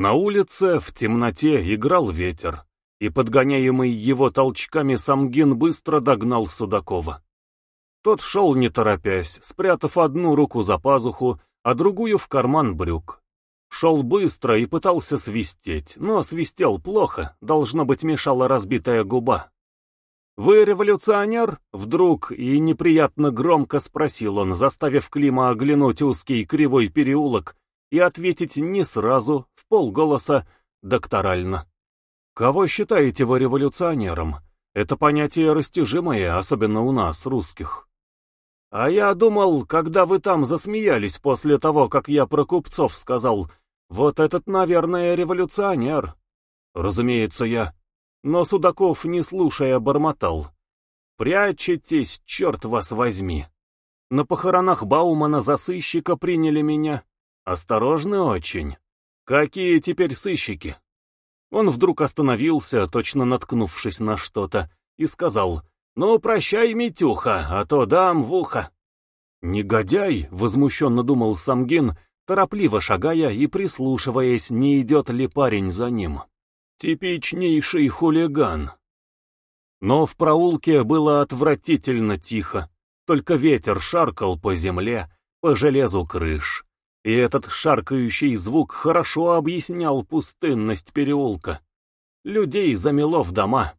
На улице в темноте играл ветер, и подгоняемый его толчками Самгин быстро догнал Судакова. Тот шел не торопясь, спрятав одну руку за пазуху, а другую в карман брюк. Шел быстро и пытался свистеть, но свистел плохо, должно быть мешала разбитая губа. «Вы революционер?» — вдруг и неприятно громко спросил он, заставив Клима оглянуть узкий кривой переулок и ответить не сразу, полголоса, докторально. «Кого считаете вы революционером? Это понятие растяжимое, особенно у нас, русских». «А я думал, когда вы там засмеялись после того, как я про купцов сказал, вот этот, наверное, революционер». «Разумеется, я...» Но Судаков, не слушая, бормотал. «Прячетесь, черт вас возьми! На похоронах Баумана за сыщика приняли меня. Осторожны очень. Какие теперь сыщики?» Он вдруг остановился, точно наткнувшись на что-то, и сказал, «Ну, прощай, Митюха, а то дам в ухо». «Негодяй!» — возмущенно думал Самгин, торопливо шагая и прислушиваясь, не идет ли парень за ним. Типичнейший хулиган. Но в проулке было отвратительно тихо, только ветер шаркал по земле, по железу крыш. И этот шаркающий звук хорошо объяснял пустынность переулка. Людей замело в дома.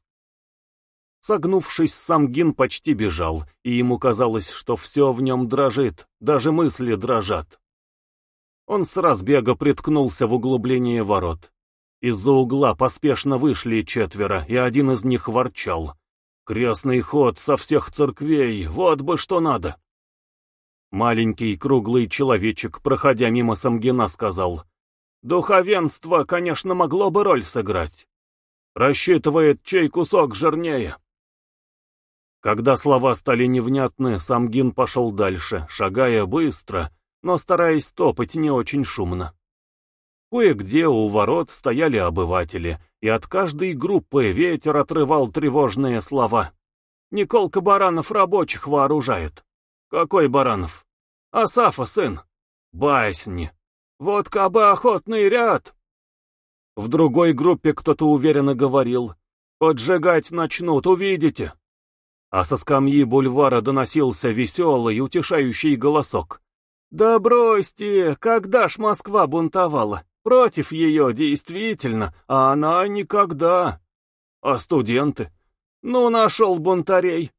Согнувшись, Самгин почти бежал, и ему казалось, что все в нем дрожит, даже мысли дрожат. Он с разбега приткнулся в углубление ворот. Из-за угла поспешно вышли четверо, и один из них ворчал. «Крестный ход со всех церквей, вот бы что надо!» Маленький круглый человечек, проходя мимо Самгина, сказал. «Духовенство, конечно, могло бы роль сыграть. Рассчитывает, чей кусок жирнее». Когда слова стали невнятны, Самгин пошел дальше, шагая быстро, но стараясь топать не очень шумно. Кое-где у ворот стояли обыватели, и от каждой группы ветер отрывал тревожные слова. «Николка Баранов рабочих вооружает». «Какой Баранов?» «Асафа, сын». «Басни». «Вот кабы охотный ряд». В другой группе кто-то уверенно говорил. «Поджигать начнут, увидите». А со скамьи бульвара доносился веселый, утешающий голосок. «Да бросьте, когда ж Москва бунтовала?» Против ее действительно, а она никогда. А студенты? Ну, нашел бунтарей.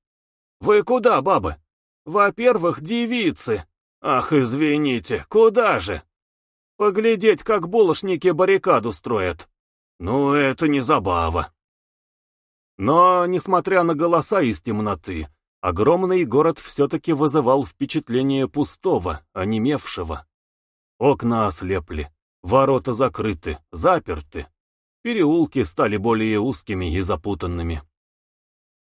Вы куда, бабы? Во-первых, девицы. Ах, извините, куда же? Поглядеть, как булочники баррикаду строят. Ну, это не забава. Но, несмотря на голоса из темноты, огромный город все-таки вызывал впечатление пустого, онемевшего. Окна ослепли. Ворота закрыты, заперты. Переулки стали более узкими и запутанными.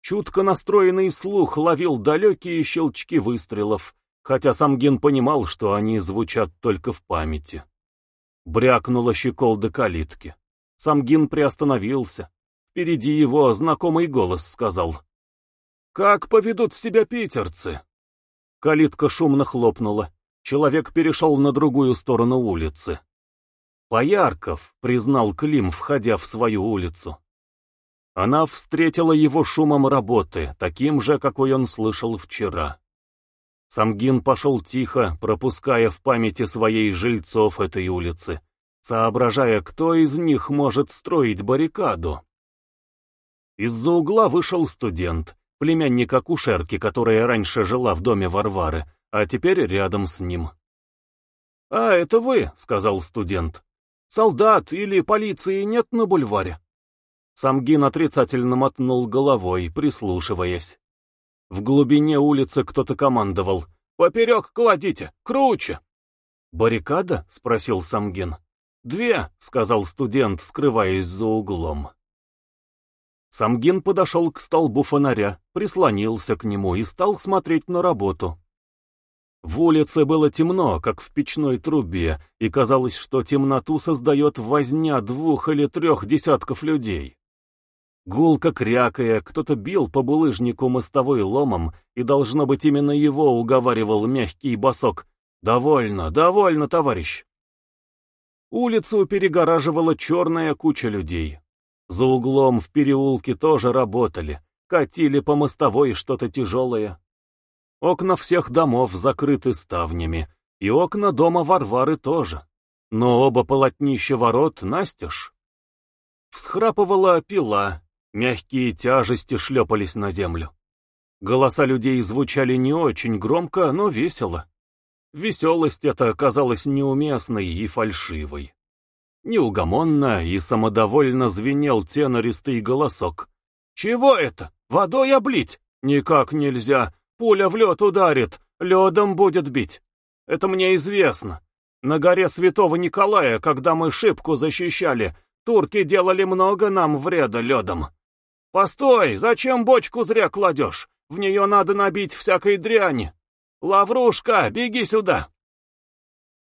Чутко настроенный слух ловил далекие щелчки выстрелов, хотя сам Ген понимал, что они звучат только в памяти. Брякнула щеколда калитки. Самгин приостановился. Впереди его знакомый голос сказал. «Как поведут себя питерцы?» Калитка шумно хлопнула. Человек перешел на другую сторону улицы. Поярков, признал Клим, входя в свою улицу. Она встретила его шумом работы, таким же, какой он слышал вчера. Самгин пошел тихо, пропуская в памяти своей жильцов этой улицы, соображая, кто из них может строить баррикаду. Из-за угла вышел студент, племянник акушерки, которая раньше жила в доме Варвары, а теперь рядом с ним. «А, это вы», — сказал студент. Солдат или полиции нет на бульваре?» Самгин отрицательно мотнул головой, прислушиваясь. В глубине улицы кто-то командовал. «Поперек кладите! Круче!» «Баррикада?» — спросил Самгин. «Две», — сказал студент, скрываясь за углом. Самгин подошел к столбу фонаря, прислонился к нему и стал смотреть на работу. В улице было темно, как в печной трубе, и казалось, что темноту создает возня двух или трех десятков людей. Гулко крякая, кто-то бил по булыжнику мостовой ломом, и, должно быть, именно его уговаривал мягкий босок. «Довольно, довольно, товарищ!» Улицу перегораживала черная куча людей. За углом в переулке тоже работали, катили по мостовой что-то тяжелое. Окна всех домов закрыты ставнями, и окна дома Варвары тоже. Но оба полотнища ворот настежь. Всхрапывала пила, мягкие тяжести шлепались на землю. Голоса людей звучали не очень громко, но весело. Веселость эта казалась неуместной и фальшивой. Неугомонно и самодовольно звенел тенористый голосок. «Чего это? Водой облить? Никак нельзя. Пуля в лед ударит, ледом будет бить. Это мне известно. На горе Святого Николая, когда мы шибку защищали, турки делали много нам вреда ледом. Постой, зачем бочку зря кладешь? В нее надо набить всякой дряни. «Лаврушка, беги сюда!»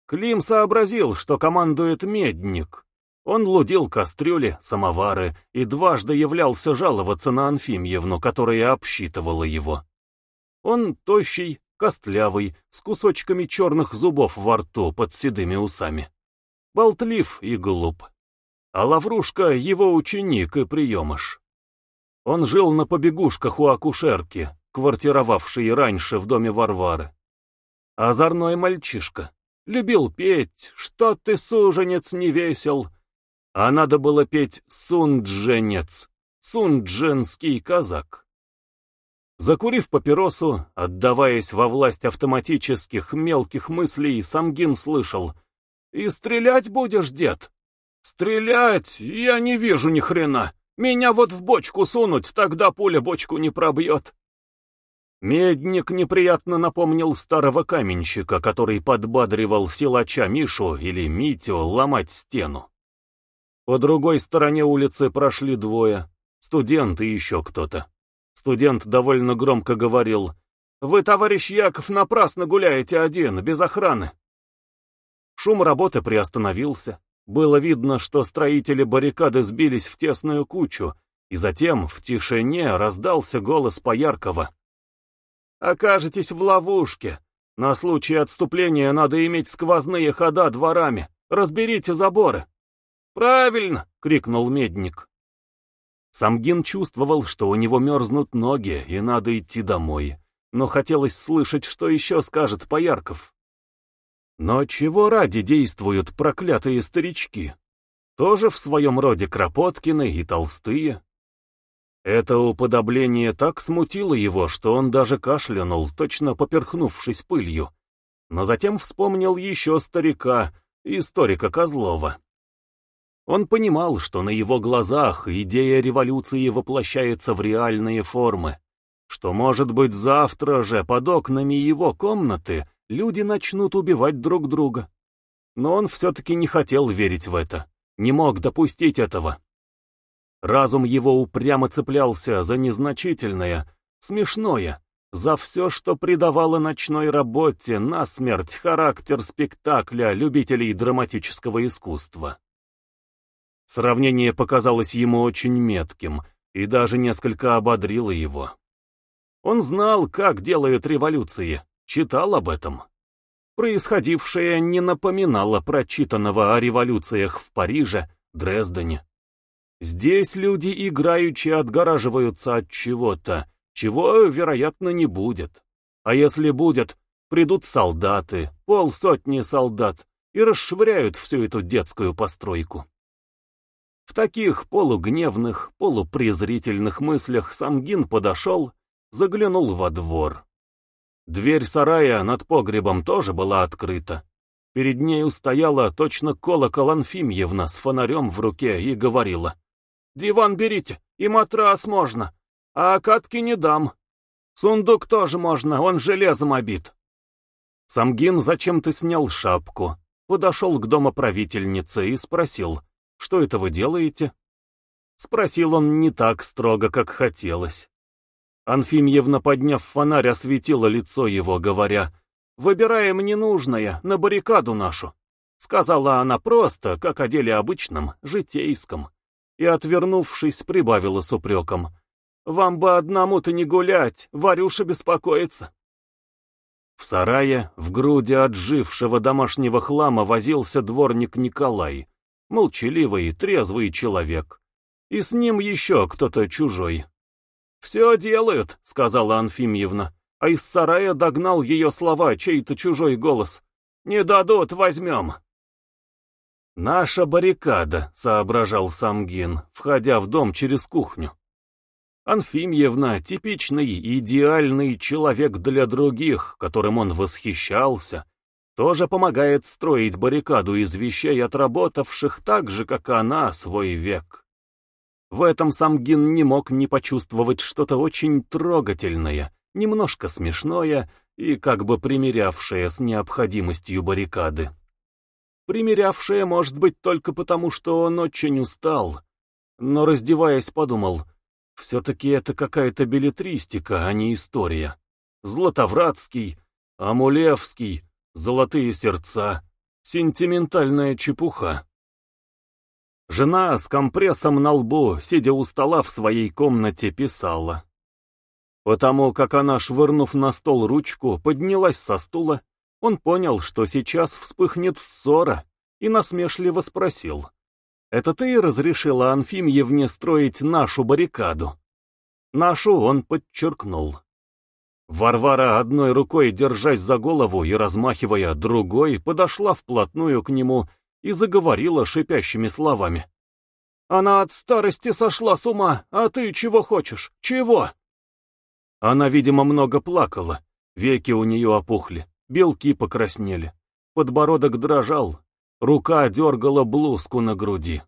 Клим сообразил, что командует медник. Он лудил кастрюли, самовары и дважды являлся жаловаться на Анфимьевну, которая обсчитывала его. Он тощий, костлявый, с кусочками черных зубов во рту под седыми усами. Болтлив и глуп. А Лаврушка — его ученик и приемыш. Он жил на побегушках у акушерки, квартировавший раньше в доме Варвары. Озорной мальчишка. Любил петь «Что ты, суженец, не весел?» А надо было петь «Сундженец», «Сундженский казак». Закурив папиросу, отдаваясь во власть автоматических мелких мыслей, Самгин слышал «И стрелять будешь, дед?» «Стрелять? Я не вижу ни хрена. Меня вот в бочку сунуть, тогда пуля бочку не пробьет». Медник неприятно напомнил старого каменщика, который подбадривал силача Мишу или Митю ломать стену. По другой стороне улицы прошли двое, студент и еще кто-то. Студент довольно громко говорил, «Вы, товарищ Яков, напрасно гуляете один, без охраны». Шум работы приостановился. Было видно, что строители баррикады сбились в тесную кучу, и затем в тишине раздался голос Пояркова окажетесь в ловушке. На случай отступления надо иметь сквозные хода дворами. Разберите заборы. «Правильно!» — крикнул медник. Самгин чувствовал, что у него мерзнут ноги, и надо идти домой. Но хотелось слышать, что еще скажет Поярков. Но чего ради действуют проклятые старички? Тоже в своем роде Кропоткины и Толстые? Это уподобление так смутило его, что он даже кашлянул, точно поперхнувшись пылью. Но затем вспомнил еще старика, историка Козлова. Он понимал, что на его глазах идея революции воплощается в реальные формы, что, может быть, завтра же под окнами его комнаты люди начнут убивать друг друга. Но он все-таки не хотел верить в это, не мог допустить этого. Разум его упрямо цеплялся за незначительное, смешное, за все, что придавало ночной работе на смерть характер спектакля любителей драматического искусства. Сравнение показалось ему очень метким и даже несколько ободрило его. Он знал, как делают революции, читал об этом. Происходившее не напоминало прочитанного о революциях в Париже, Дрездене, Здесь люди играючи отгораживаются от чего-то, чего, вероятно, не будет. А если будет, придут солдаты, полсотни солдат, и расшвыряют всю эту детскую постройку. В таких полугневных, полупрезрительных мыслях Самгин подошел, заглянул во двор. Дверь сарая над погребом тоже была открыта. Перед нею стояла точно колокол Анфимьевна с фонарем в руке и говорила — Диван берите, и матрас можно, а катки не дам. Сундук тоже можно, он железом обит. Самгин зачем-то снял шапку, подошел к домоправительнице и спросил, что это вы делаете? Спросил он не так строго, как хотелось. Анфимьевна, подняв фонарь, осветила лицо его, говоря, «Выбираем ненужное, на баррикаду нашу», — сказала она просто, как о деле обычном, житейском и, отвернувшись, прибавила с упреком. «Вам бы одному-то не гулять, Варюша беспокоится». В сарае, в груди отжившего домашнего хлама возился дворник Николай, молчаливый, трезвый человек. И с ним еще кто-то чужой. «Все делают», — сказала Анфимьевна, а из сарая догнал ее слова чей-то чужой голос. «Не дадут, возьмем». «Наша баррикада», — соображал Самгин, входя в дом через кухню. Анфимьевна — типичный, идеальный человек для других, которым он восхищался, тоже помогает строить баррикаду из вещей, отработавших так же, как она, свой век. В этом Самгин не мог не почувствовать что-то очень трогательное, немножко смешное и как бы примирявшее с необходимостью баррикады. Примирявшее, может быть, только потому, что он очень устал, но, раздеваясь, подумал — все-таки это какая-то билетристика, а не история. Златовратский, Амулевский, Золотые сердца, сентиментальная чепуха. Жена с компрессом на лбу, сидя у стола в своей комнате, писала. Потому как она, швырнув на стол ручку, поднялась со стула, он понял, что сейчас вспыхнет ссора, и насмешливо спросил. Это ты разрешила Анфимьевне строить нашу баррикаду? Нашу он подчеркнул. Варвара одной рукой, держась за голову и размахивая другой, подошла вплотную к нему и заговорила шипящими словами. «Она от старости сошла с ума, а ты чего хочешь? Чего?» Она, видимо, много плакала, веки у нее опухли, белки покраснели, подбородок дрожал, Рука дергала блузку на груди.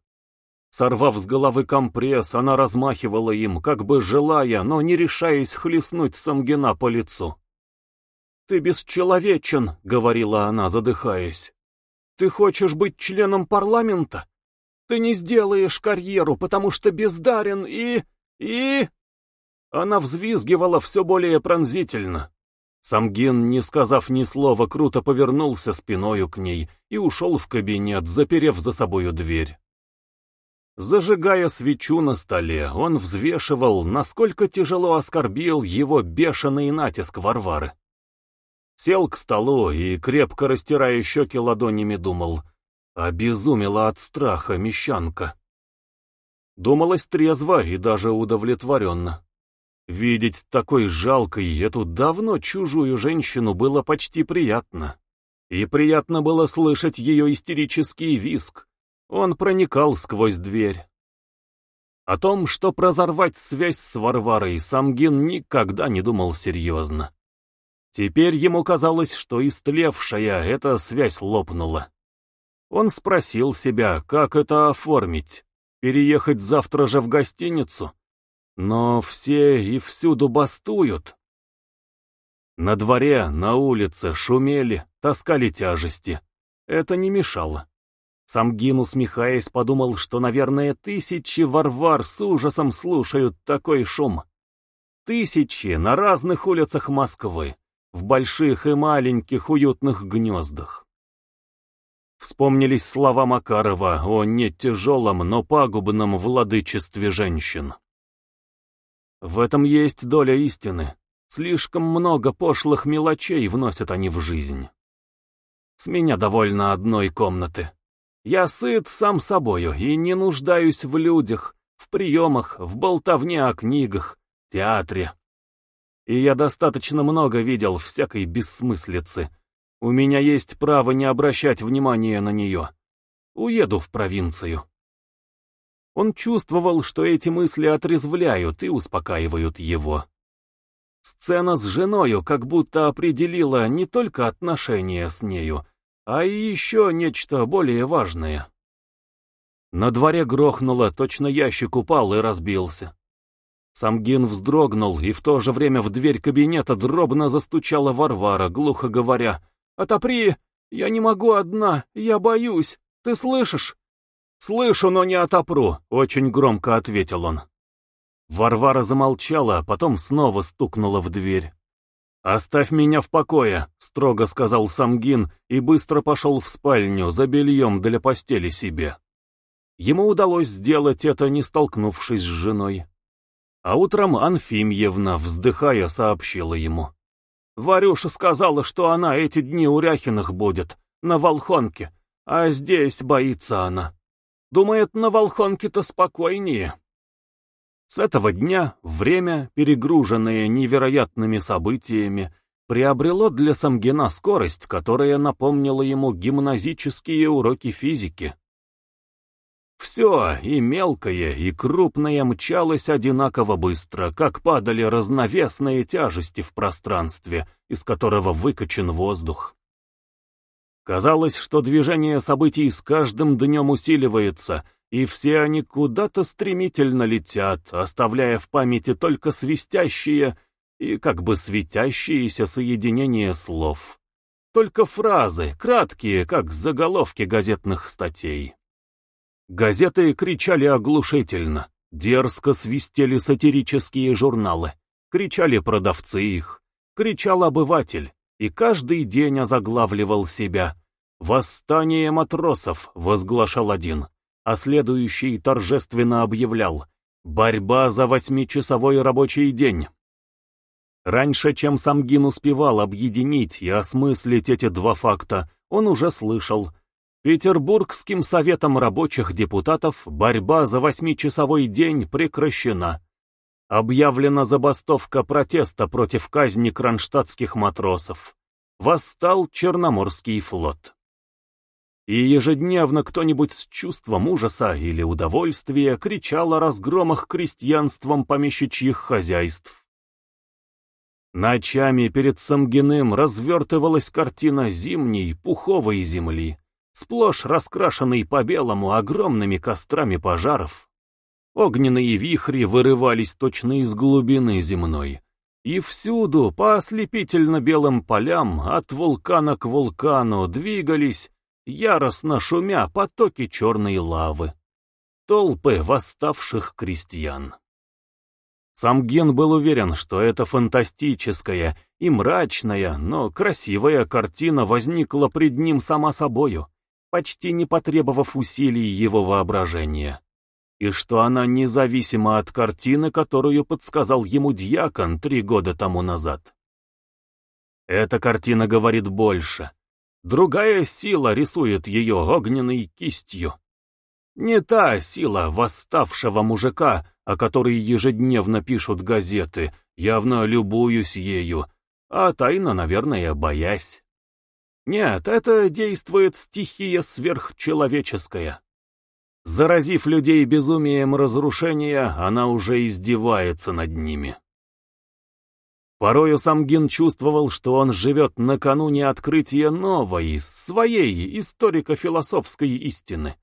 Сорвав с головы компресс, она размахивала им, как бы желая, но не решаясь хлестнуть Самгина по лицу. «Ты бесчеловечен», — говорила она, задыхаясь. «Ты хочешь быть членом парламента? Ты не сделаешь карьеру, потому что бездарен и... и...» Она взвизгивала все более пронзительно. Самгин, не сказав ни слова, круто повернулся спиною к ней и ушел в кабинет, заперев за собою дверь. Зажигая свечу на столе, он взвешивал, насколько тяжело оскорбил его бешеный натиск Варвары. Сел к столу и, крепко растирая щеки ладонями, думал, обезумела от страха мещанка. Думалось трезво и даже удовлетворенно. Видеть такой жалкой эту давно чужую женщину было почти приятно. И приятно было слышать ее истерический виск. Он проникал сквозь дверь. О том, что прозорвать связь с Варварой, Самгин никогда не думал серьезно. Теперь ему казалось, что истлевшая эта связь лопнула. Он спросил себя, как это оформить, переехать завтра же в гостиницу, но все и всюду бастуют. На дворе, на улице шумели, таскали тяжести. Это не мешало. Самгин, усмехаясь, подумал, что, наверное, тысячи варвар с ужасом слушают такой шум. Тысячи на разных улицах Москвы, в больших и маленьких уютных гнездах. Вспомнились слова Макарова о не тяжелом, но пагубном владычестве женщин. В этом есть доля истины. Слишком много пошлых мелочей вносят они в жизнь. С меня довольно одной комнаты. Я сыт сам собою и не нуждаюсь в людях, в приемах, в болтовне о книгах, театре. И я достаточно много видел всякой бессмыслицы. У меня есть право не обращать внимания на нее. Уеду в провинцию. Он чувствовал, что эти мысли отрезвляют и успокаивают его. Сцена с женою как будто определила не только отношения с нею, а и еще нечто более важное. На дворе грохнуло, точно ящик упал и разбился. Самгин вздрогнул, и в то же время в дверь кабинета дробно застучала Варвара, глухо говоря, «Отопри! Я не могу одна! Я боюсь! Ты слышишь?» «Слышу, но не отопру», — очень громко ответил он. Варвара замолчала, а потом снова стукнула в дверь. «Оставь меня в покое», — строго сказал Самгин и быстро пошел в спальню за бельем для постели себе. Ему удалось сделать это, не столкнувшись с женой. А утром Анфимьевна, вздыхая, сообщила ему. Варюша сказала, что она эти дни у Ряхиных будет, на Волхонке, а здесь боится она. Думает, на Волхонке-то спокойнее. С этого дня время, перегруженное невероятными событиями, приобрело для Самгина скорость, которая напомнила ему гимназические уроки физики. Все, и мелкое, и крупное мчалось одинаково быстро, как падали разновесные тяжести в пространстве, из которого выкачан воздух. Казалось, что движение событий с каждым днем усиливается, и все они куда-то стремительно летят, оставляя в памяти только свистящие и как бы светящиеся соединения слов. Только фразы, краткие, как заголовки газетных статей. Газеты кричали оглушительно, дерзко свистели сатирические журналы, кричали продавцы их, кричал обыватель, и каждый день озаглавливал себя. «Восстание матросов», — возглашал один, а следующий торжественно объявлял «Борьба за восьмичасовой рабочий день». Раньше, чем Самгин успевал объединить и осмыслить эти два факта, он уже слышал, Петербургским советом рабочих депутатов борьба за восьмичасовой день прекращена. Объявлена забастовка протеста против казни кронштадтских матросов. Восстал Черноморский флот. И ежедневно кто-нибудь с чувством ужаса или удовольствия кричал о разгромах крестьянством помещичьих хозяйств. Ночами перед Самгиным развертывалась картина зимней пуховой земли сплошь раскрашенный по-белому огромными кострами пожаров. Огненные вихри вырывались точно из глубины земной. И всюду, по ослепительно-белым полям, от вулкана к вулкану двигались, яростно шумя, потоки черной лавы. Толпы восставших крестьян. Сам Ген был уверен, что эта фантастическая и мрачная, но красивая картина возникла пред ним сама собою почти не потребовав усилий его воображения, и что она независима от картины, которую подсказал ему дьякон три года тому назад. Эта картина говорит больше. Другая сила рисует ее огненной кистью. Не та сила восставшего мужика, о которой ежедневно пишут газеты, явно любуюсь ею, а тайно, наверное, боясь. Нет, это действует стихия сверхчеловеческая. Заразив людей безумием разрушения, она уже издевается над ними. Порою Самгин чувствовал, что он живет накануне открытия новой, своей историко-философской истины,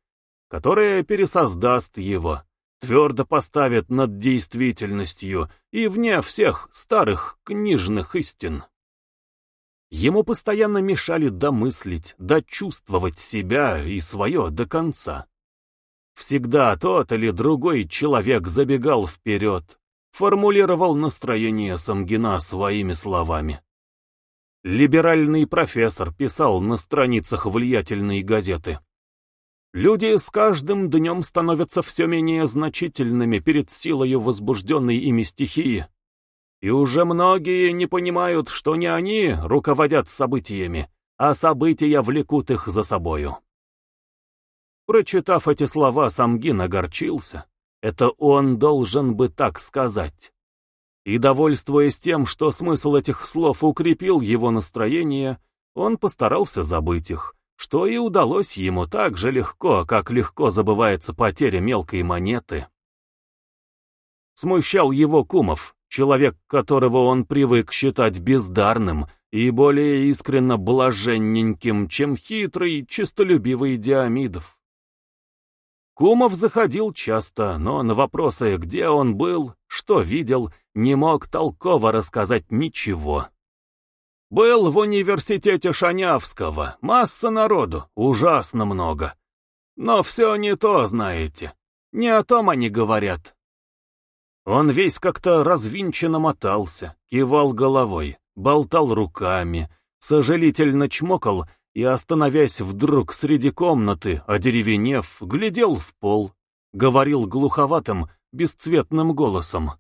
которая пересоздаст его, твердо поставит над действительностью и вне всех старых книжных истин. Ему постоянно мешали домыслить, дочувствовать себя и свое до конца. Всегда тот или другой человек забегал вперед, формулировал настроение Самгина своими словами. Либеральный профессор писал на страницах влиятельной газеты. Люди с каждым днем становятся все менее значительными перед силою возбужденной ими стихии. И уже многие не понимают, что не они руководят событиями, а события влекут их за собою. Прочитав эти слова, Самгин огорчился. Это он должен бы так сказать. И, довольствуясь тем, что смысл этих слов укрепил его настроение, он постарался забыть их, что и удалось ему так же легко, как легко забывается потеря мелкой монеты. Смущал его Кумов, человек, которого он привык считать бездарным и более искренно блаженненьким, чем хитрый, честолюбивый Диамидов. Кумов заходил часто, но на вопросы, где он был, что видел, не мог толково рассказать ничего. Был в университете Шанявского, масса народу, ужасно много. Но все не то, знаете. Не о том они говорят. Он весь как-то развинченно мотался, кивал головой, болтал руками, сожалительно чмокал и, остановясь вдруг среди комнаты, одеревенев, глядел в пол, говорил глуховатым, бесцветным голосом.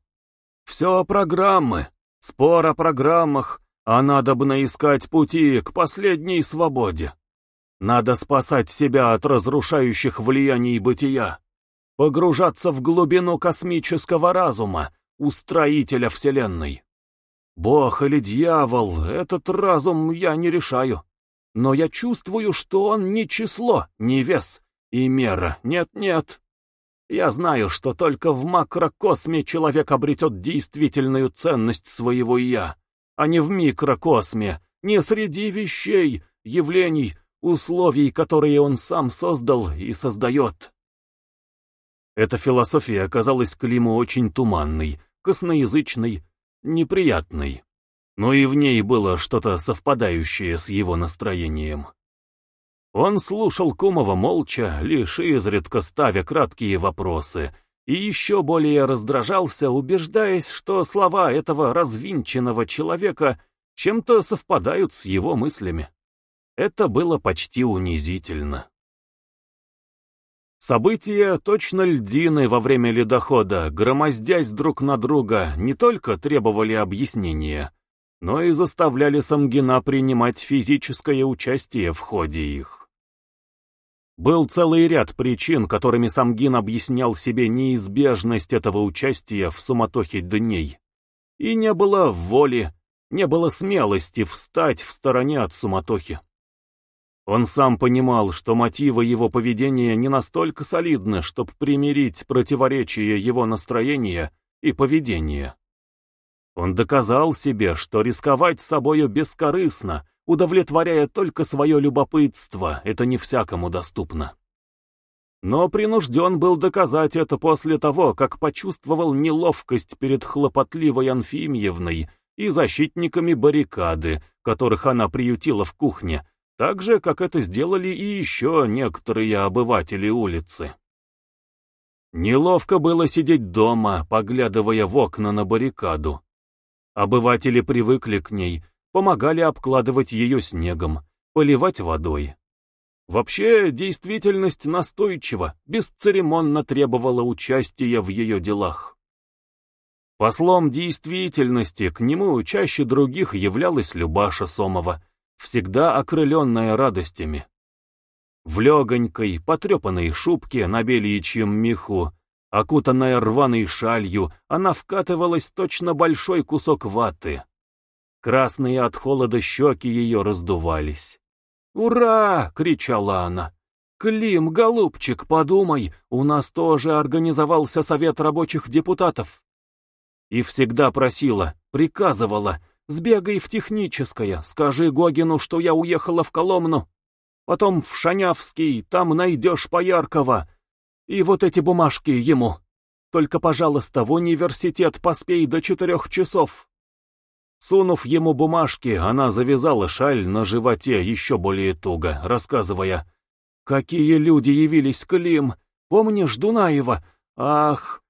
«Все программы, спор о программах, А надобно искать пути к последней свободе. Надо спасать себя от разрушающих влияний бытия, погружаться в глубину космического разума, устроителя Вселенной. Бог или дьявол, этот разум я не решаю. Но я чувствую, что он не число, не вес и мера. Нет-нет. Я знаю, что только в макрокосме человек обретет действительную ценность своего «я», а не в микрокосме, не среди вещей, явлений, условий, которые он сам создал и создает. Эта философия оказалась Климу очень туманной, косноязычной, неприятной, но и в ней было что-то совпадающее с его настроением. Он слушал Кумова молча, лишь изредка ставя краткие вопросы, и еще более раздражался, убеждаясь, что слова этого развинченного человека чем-то совпадают с его мыслями. Это было почти унизительно. События, точно льдины во время ледохода, громоздясь друг на друга, не только требовали объяснения, но и заставляли Самгина принимать физическое участие в ходе их. Был целый ряд причин, которыми Самгин объяснял себе неизбежность этого участия в суматохе дней. И не было воли, не было смелости встать в стороне от суматохи. Он сам понимал, что мотивы его поведения не настолько солидны, чтобы примирить противоречие его настроения и поведения. Он доказал себе, что рисковать собою бескорыстно, удовлетворяя только свое любопытство, это не всякому доступно. Но принужден был доказать это после того, как почувствовал неловкость перед хлопотливой Анфимьевной и защитниками баррикады, которых она приютила в кухне, так же, как это сделали и еще некоторые обыватели улицы. Неловко было сидеть дома, поглядывая в окна на баррикаду. Обыватели привыкли к ней, помогали обкладывать ее снегом, поливать водой. Вообще, действительность настойчиво, бесцеремонно требовала участия в ее делах. Послом действительности к нему чаще других являлась Любаша Сомова — всегда окрыленная радостями. В легонькой, потрепанной шубке на бельичьем меху, окутанная рваной шалью, она вкатывалась точно большой кусок ваты. Красные от холода щеки ее раздувались. «Ура!» — кричала она. «Клим, голубчик, подумай, у нас тоже организовался совет рабочих депутатов». И всегда просила, приказывала — Сбегай в техническое, скажи Гогину, что я уехала в Коломну. Потом в Шанявский, там найдешь Пояркова. И вот эти бумажки ему. Только, пожалуйста, в университет поспей до четырех часов. Сунув ему бумажки, она завязала шаль на животе еще более туго, рассказывая. «Какие люди явились, Клим! Помнишь Дунаева? Ах!»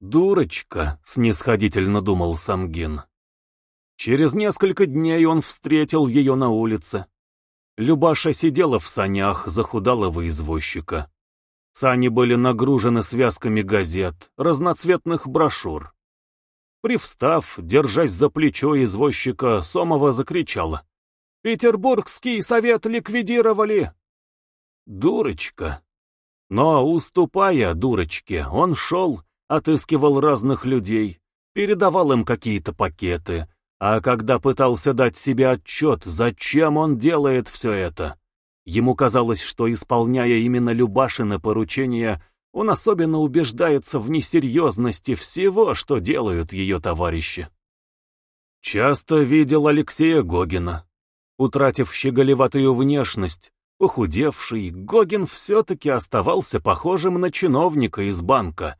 «Дурочка!» — снисходительно думал Самгин. Через несколько дней он встретил ее на улице. Любаша сидела в санях захудалого извозчика. Сани были нагружены связками газет, разноцветных брошюр. Привстав, держась за плечо извозчика, Сомова закричала. «Петербургский совет ликвидировали!» Дурочка. Но, уступая дурочке, он шел, отыскивал разных людей, передавал им какие-то пакеты, а когда пытался дать себе отчет, зачем он делает все это, ему казалось, что, исполняя именно Любашины поручения, он особенно убеждается в несерьезности всего, что делают ее товарищи. Часто видел Алексея Гогина. Утратив щеголеватую внешность, похудевший, Гогин все-таки оставался похожим на чиновника из банка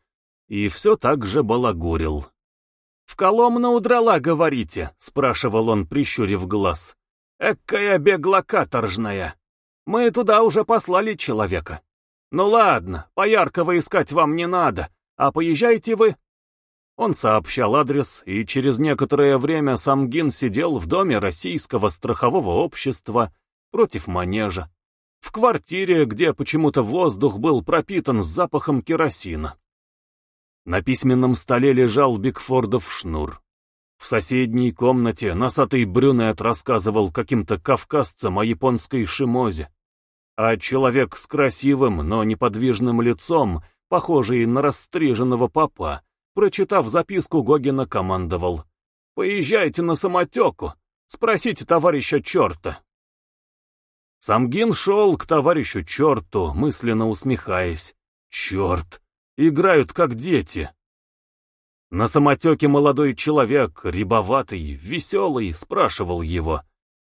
и все так же балагурил. «В Коломну удрала, говорите?» — спрашивал он, прищурив глаз. «Экая бегла каторжная. Мы туда уже послали человека. Ну ладно, Пояркова искать вам не надо, а поезжайте вы». Он сообщал адрес, и через некоторое время Самгин сидел в доме Российского страхового общества против манежа, в квартире, где почему-то воздух был пропитан запахом керосина. На письменном столе лежал Бигфордов шнур. В соседней комнате носатый брюнет рассказывал каким-то кавказцам о японской шимозе. А человек с красивым, но неподвижным лицом, похожий на расстриженного папа, прочитав записку, Гогина командовал. «Поезжайте на самотеку, спросите товарища черта». Самгин шел к товарищу черту, мысленно усмехаясь. «Черт! Играют как дети!» На самотеке молодой человек, рябоватый, веселый, спрашивал его.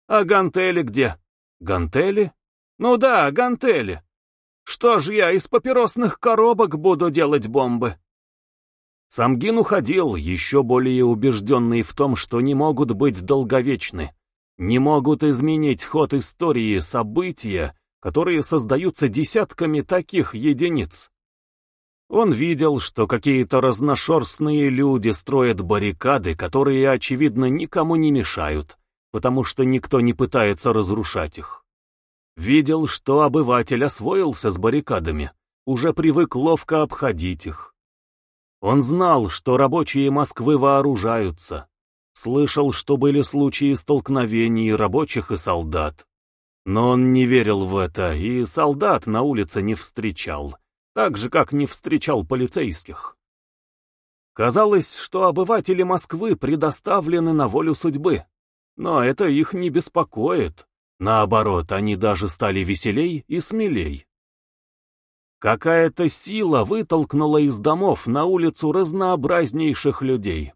«А гантели где?» «Гантели?» «Ну да, гантели. Что ж я из папиросных коробок буду делать бомбы?» Самгин уходил, еще более убежденный в том, что не могут быть долговечны, не могут изменить ход истории события, которые создаются десятками таких единиц. Он видел, что какие-то разношерстные люди строят баррикады, которые, очевидно, никому не мешают, потому что никто не пытается разрушать их. Видел, что обыватель освоился с баррикадами, уже привык ловко обходить их. Он знал, что рабочие Москвы вооружаются. Слышал, что были случаи столкновений рабочих и солдат. Но он не верил в это, и солдат на улице не встречал так же, как не встречал полицейских. Казалось, что обыватели Москвы предоставлены на волю судьбы, но это их не беспокоит. Наоборот, они даже стали веселей и смелей. Какая-то сила вытолкнула из домов на улицу разнообразнейших людей.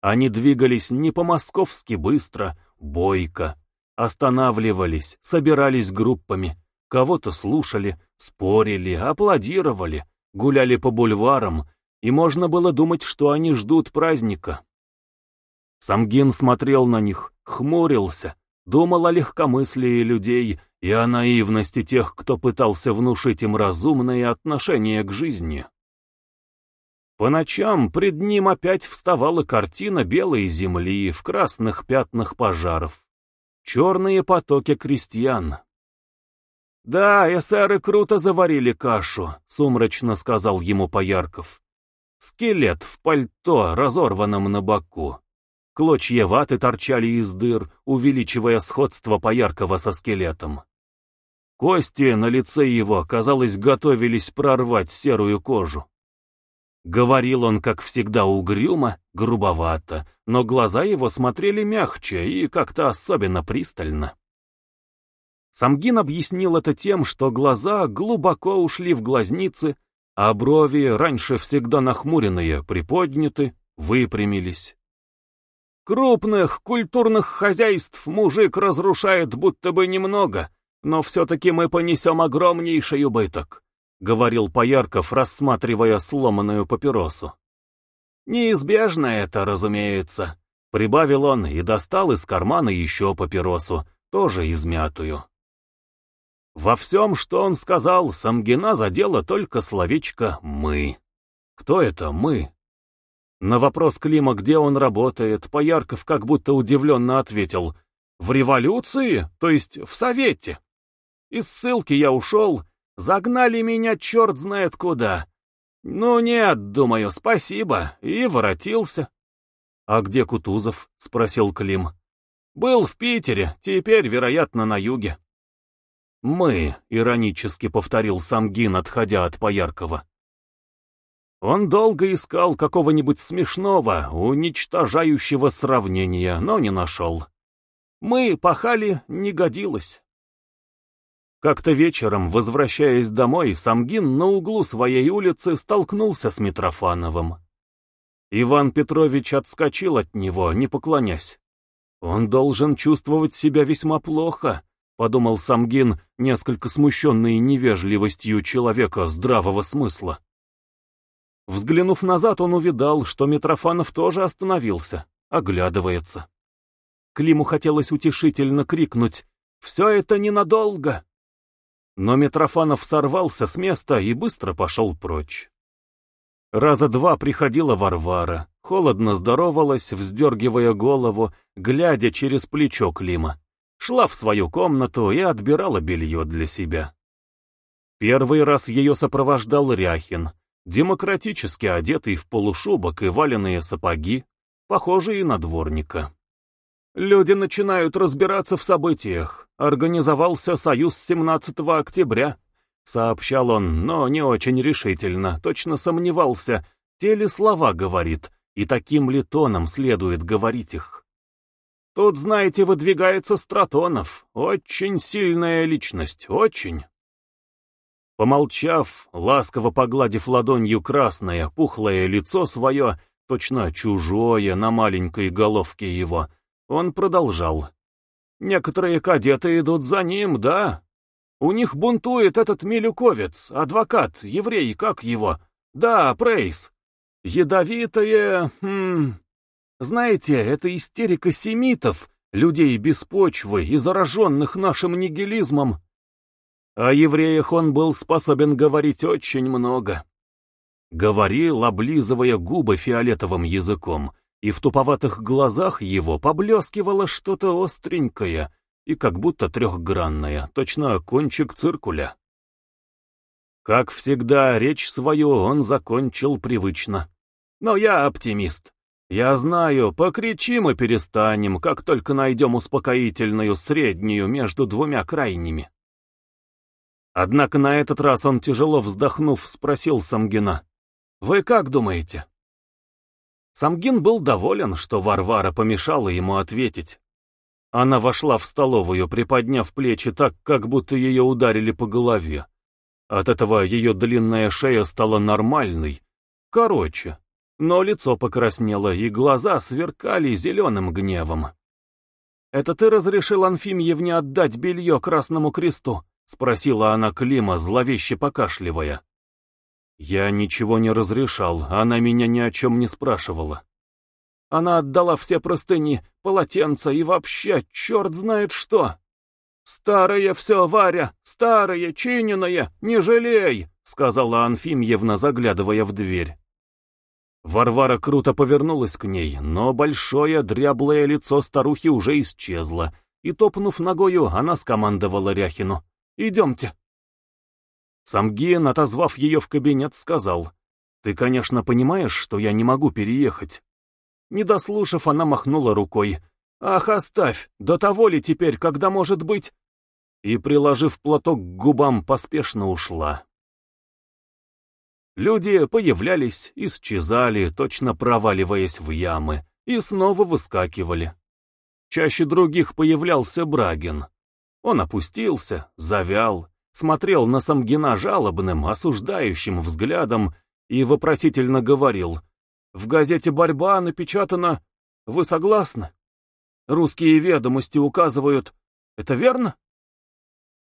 Они двигались не по-московски быстро, бойко, останавливались, собирались группами, кого-то слушали, спорили, аплодировали, гуляли по бульварам, и можно было думать, что они ждут праздника. Самгин смотрел на них, хмурился, думал о легкомыслии людей и о наивности тех, кто пытался внушить им разумное отношение к жизни. По ночам пред ним опять вставала картина белой земли в красных пятнах пожаров. Черные потоки крестьян, «Да, эсеры круто заварили кашу», — сумрачно сказал ему Поярков. Скелет в пальто, разорванном на боку. Клочья ваты торчали из дыр, увеличивая сходство Пояркова со скелетом. Кости на лице его, казалось, готовились прорвать серую кожу. Говорил он, как всегда, угрюмо, грубовато, но глаза его смотрели мягче и как-то особенно пристально. Самгин объяснил это тем, что глаза глубоко ушли в глазницы, а брови, раньше всегда нахмуренные, приподняты, выпрямились. Крупных культурных хозяйств мужик разрушает будто бы немного, но все-таки мы понесем огромнейший убыток, — говорил Поярков, рассматривая сломанную папиросу. Неизбежно это, разумеется, — прибавил он и достал из кармана еще папиросу, тоже измятую. Во всем, что он сказал, Самгина задела только словечко «мы». Кто это «мы»? На вопрос Клима, где он работает, Поярков как будто удивленно ответил «В революции, то есть в Совете». Из ссылки я ушел, загнали меня черт знает куда. Ну нет, думаю, спасибо, и воротился. «А где Кутузов?» — спросил Клим. «Был в Питере, теперь, вероятно, на юге». «Мы», — иронически повторил Самгин, отходя от Пояркова. Он долго искал какого-нибудь смешного, уничтожающего сравнения, но не нашел. «Мы пахали» не годилось. Как-то вечером, возвращаясь домой, Самгин на углу своей улицы столкнулся с Митрофановым. Иван Петрович отскочил от него, не поклонясь. Он должен чувствовать себя весьма плохо, подумал Самгин, несколько смущенный невежливостью человека здравого смысла. Взглянув назад, он увидал, что Митрофанов тоже остановился, оглядывается. Климу хотелось утешительно крикнуть «Все это ненадолго!» Но Митрофанов сорвался с места и быстро пошел прочь. Раза два приходила Варвара, холодно здоровалась, вздергивая голову, глядя через плечо Клима шла в свою комнату и отбирала белье для себя. Первый раз ее сопровождал Ряхин, демократически одетый в полушубок и валеные сапоги, похожий на дворника. Люди начинают разбираться в событиях. Организовался союз 17 октября. Сообщал он, но не очень решительно, точно сомневался, те ли слова говорит, и таким ли тоном следует говорить их. Тут, знаете, выдвигается Стратонов, очень сильная личность, очень. Помолчав, ласково погладив ладонью красное, пухлое лицо свое, точно чужое на маленькой головке его, он продолжал. «Некоторые кадеты идут за ним, да? У них бунтует этот Милюковец, адвокат, еврей, как его? Да, Прейс. Ядовитое... Хм... Знаете, это истерика семитов, людей без почвы и зараженных нашим нигилизмом. О евреях он был способен говорить очень много. Говорил, облизывая губы фиолетовым языком, и в туповатых глазах его поблескивало что-то остренькое и как будто трехгранное, точно кончик циркуля. Как всегда, речь свою он закончил привычно. Но я оптимист. Я знаю, покричим и перестанем, как только найдем успокоительную среднюю между двумя крайними. Однако на этот раз он, тяжело вздохнув, спросил Самгина. «Вы как думаете?» Самгин был доволен, что Варвара помешала ему ответить. Она вошла в столовую, приподняв плечи так, как будто ее ударили по голове. От этого ее длинная шея стала нормальной, короче, но лицо покраснело, и глаза сверкали зеленым гневом. «Это ты разрешил Анфимьевне отдать белье Красному Кресту?» — спросила она Клима, зловеще покашливая. Я ничего не разрешал, она меня ни о чем не спрашивала. Она отдала все простыни, полотенца и вообще черт знает что. «Старое все, Варя, старое, чиненное, не жалей!» — сказала Анфимьевна, заглядывая в дверь. Варвара круто повернулась к ней, но большое дряблое лицо старухи уже исчезло, и, топнув ногою, она скомандовала Ряхину. «Идемте». Самгин, отозвав ее в кабинет, сказал, «Ты, конечно, понимаешь, что я не могу переехать». Не дослушав, она махнула рукой. «Ах, оставь! До того ли теперь, когда может быть?» И, приложив платок к губам, поспешно ушла. Люди появлялись, исчезали, точно проваливаясь в ямы, и снова выскакивали. Чаще других появлялся Брагин. Он опустился, завял, смотрел на Самгина жалобным, осуждающим взглядом и вопросительно говорил. «В газете «Борьба» напечатано «Вы согласны?» Русские ведомости указывают «Это верно?»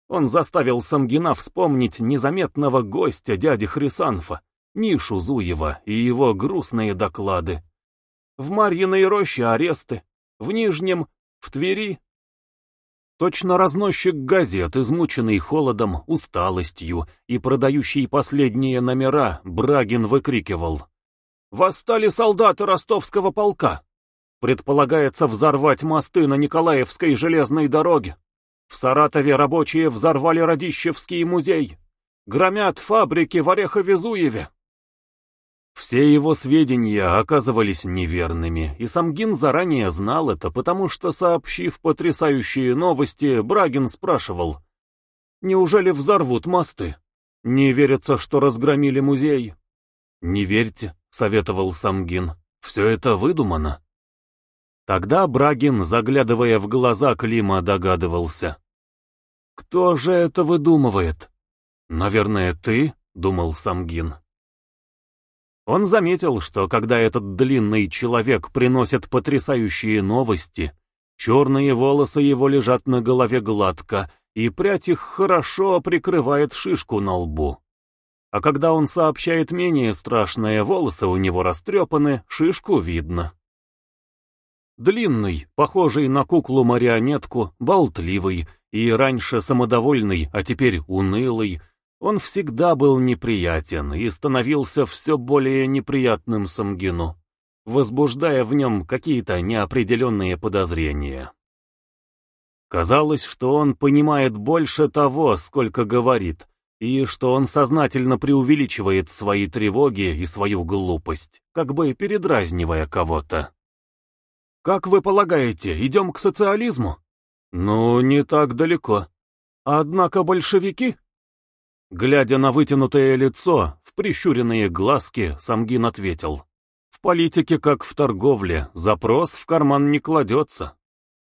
Он заставил Самгина вспомнить незаметного гостя дяди Хрисанфа, Мишу Зуева и его грустные доклады. В Марьиной роще аресты, в Нижнем, в Твери Точно разносчик газет, измученный холодом, усталостью и продающий последние номера, Брагин выкрикивал. «Восстали солдаты ростовского полка! Предполагается взорвать мосты на Николаевской железной дороге. В Саратове рабочие взорвали Радищевский музей. Громят фабрики в Орехове-Зуеве. Все его сведения оказывались неверными, и Самгин заранее знал это, потому что, сообщив потрясающие новости, Брагин спрашивал, «Неужели взорвут мосты? Не верится, что разгромили музей?» «Не верьте», — советовал Самгин, — «все это выдумано». Тогда Брагин, заглядывая в глаза Клима, догадывался. «Кто же это выдумывает?» «Наверное, ты?» — думал Самгин. Он заметил, что когда этот длинный человек приносит потрясающие новости, черные волосы его лежат на голове гладко, и прядь их хорошо прикрывает шишку на лбу. А когда он сообщает менее страшное, волосы у него растрепаны, шишку видно. Длинный, похожий на куклу-марионетку, болтливый и раньше самодовольный, а теперь унылый, он всегда был неприятен и становился все более неприятным Самгину, возбуждая в нем какие-то неопределенные подозрения. Казалось, что он понимает больше того, сколько говорит, и что он сознательно преувеличивает свои тревоги и свою глупость, как бы передразнивая кого-то. Как вы полагаете, идем к социализму? Ну, не так далеко. Однако большевики? Глядя на вытянутое лицо, в прищуренные глазки, Самгин ответил. В политике, как в торговле, запрос в карман не кладется.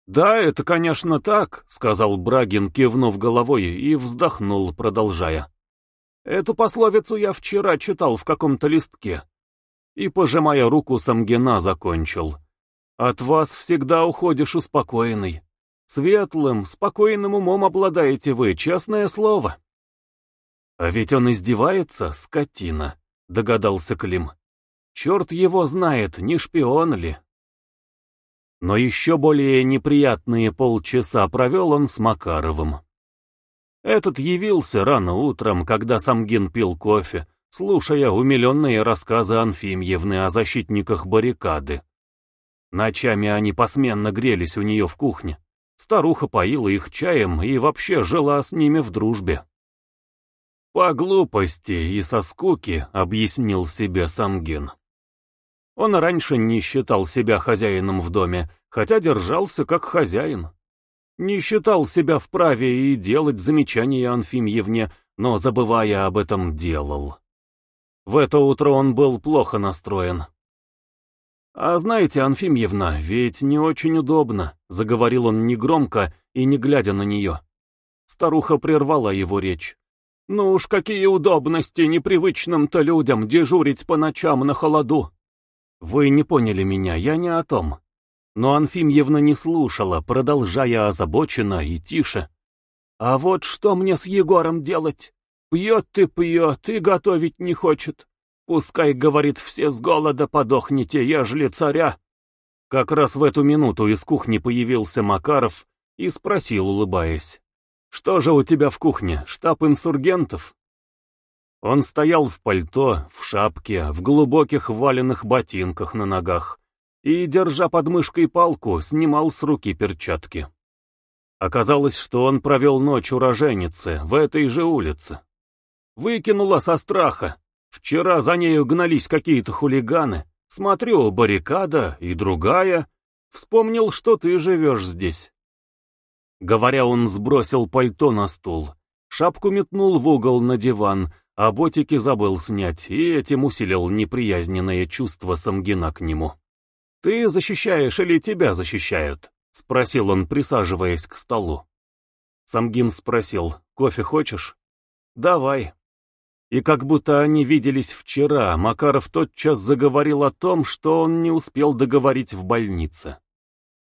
«Да, это, конечно, так», — сказал Брагин, кивнув головой, и вздохнул, продолжая. «Эту пословицу я вчера читал в каком-то листке». И, пожимая руку, Самгина закончил. «От вас всегда уходишь успокоенный. Светлым, спокойным умом обладаете вы, честное слово». «А ведь он издевается, скотина», — догадался Клим. «Черт его знает, не шпион ли?» Но еще более неприятные полчаса провел он с Макаровым. Этот явился рано утром, когда Самгин пил кофе, слушая умиленные рассказы Анфимьевны о защитниках баррикады. Ночами они посменно грелись у нее в кухне. Старуха поила их чаем и вообще жила с ними в дружбе. «По глупости и со скуки», — объяснил себе Самгин. Он раньше не считал себя хозяином в доме, хотя держался как хозяин. Не считал себя вправе и делать замечания Анфимьевне, но, забывая об этом, делал. В это утро он был плохо настроен. «А знаете, Анфимьевна, ведь не очень удобно», — заговорил он негромко и не глядя на нее. Старуха прервала его речь. «Ну уж какие удобности непривычным-то людям дежурить по ночам на холоду!» «Вы не поняли меня, я не о том». Но Анфимьевна не слушала, продолжая озабоченно и тише. «А вот что мне с Егором делать? Пьет ты пьет и готовить не хочет. Пускай, говорит, все с голода подохнете, ежели царя». Как раз в эту минуту из кухни появился Макаров и спросил, улыбаясь. «Что же у тебя в кухне, штаб инсургентов?» Он стоял в пальто, в шапке, в глубоких валенных ботинках на ногах и, держа под мышкой палку, снимал с руки перчатки. Оказалось, что он провел ночь у роженицы, в этой же улице. Выкинула со страха. Вчера за нею гнались какие-то хулиганы. Смотрю, баррикада и другая. Вспомнил, что ты живешь здесь. Говоря, он сбросил пальто на стул. Шапку метнул в угол на диван — а ботики забыл снять, и этим усилил неприязненное чувство Самгина к нему. «Ты защищаешь или тебя защищают?» — спросил он, присаживаясь к столу. Самгин спросил, «Кофе хочешь?» «Давай». И как будто они виделись вчера, Макаров тотчас заговорил о том, что он не успел договорить в больнице.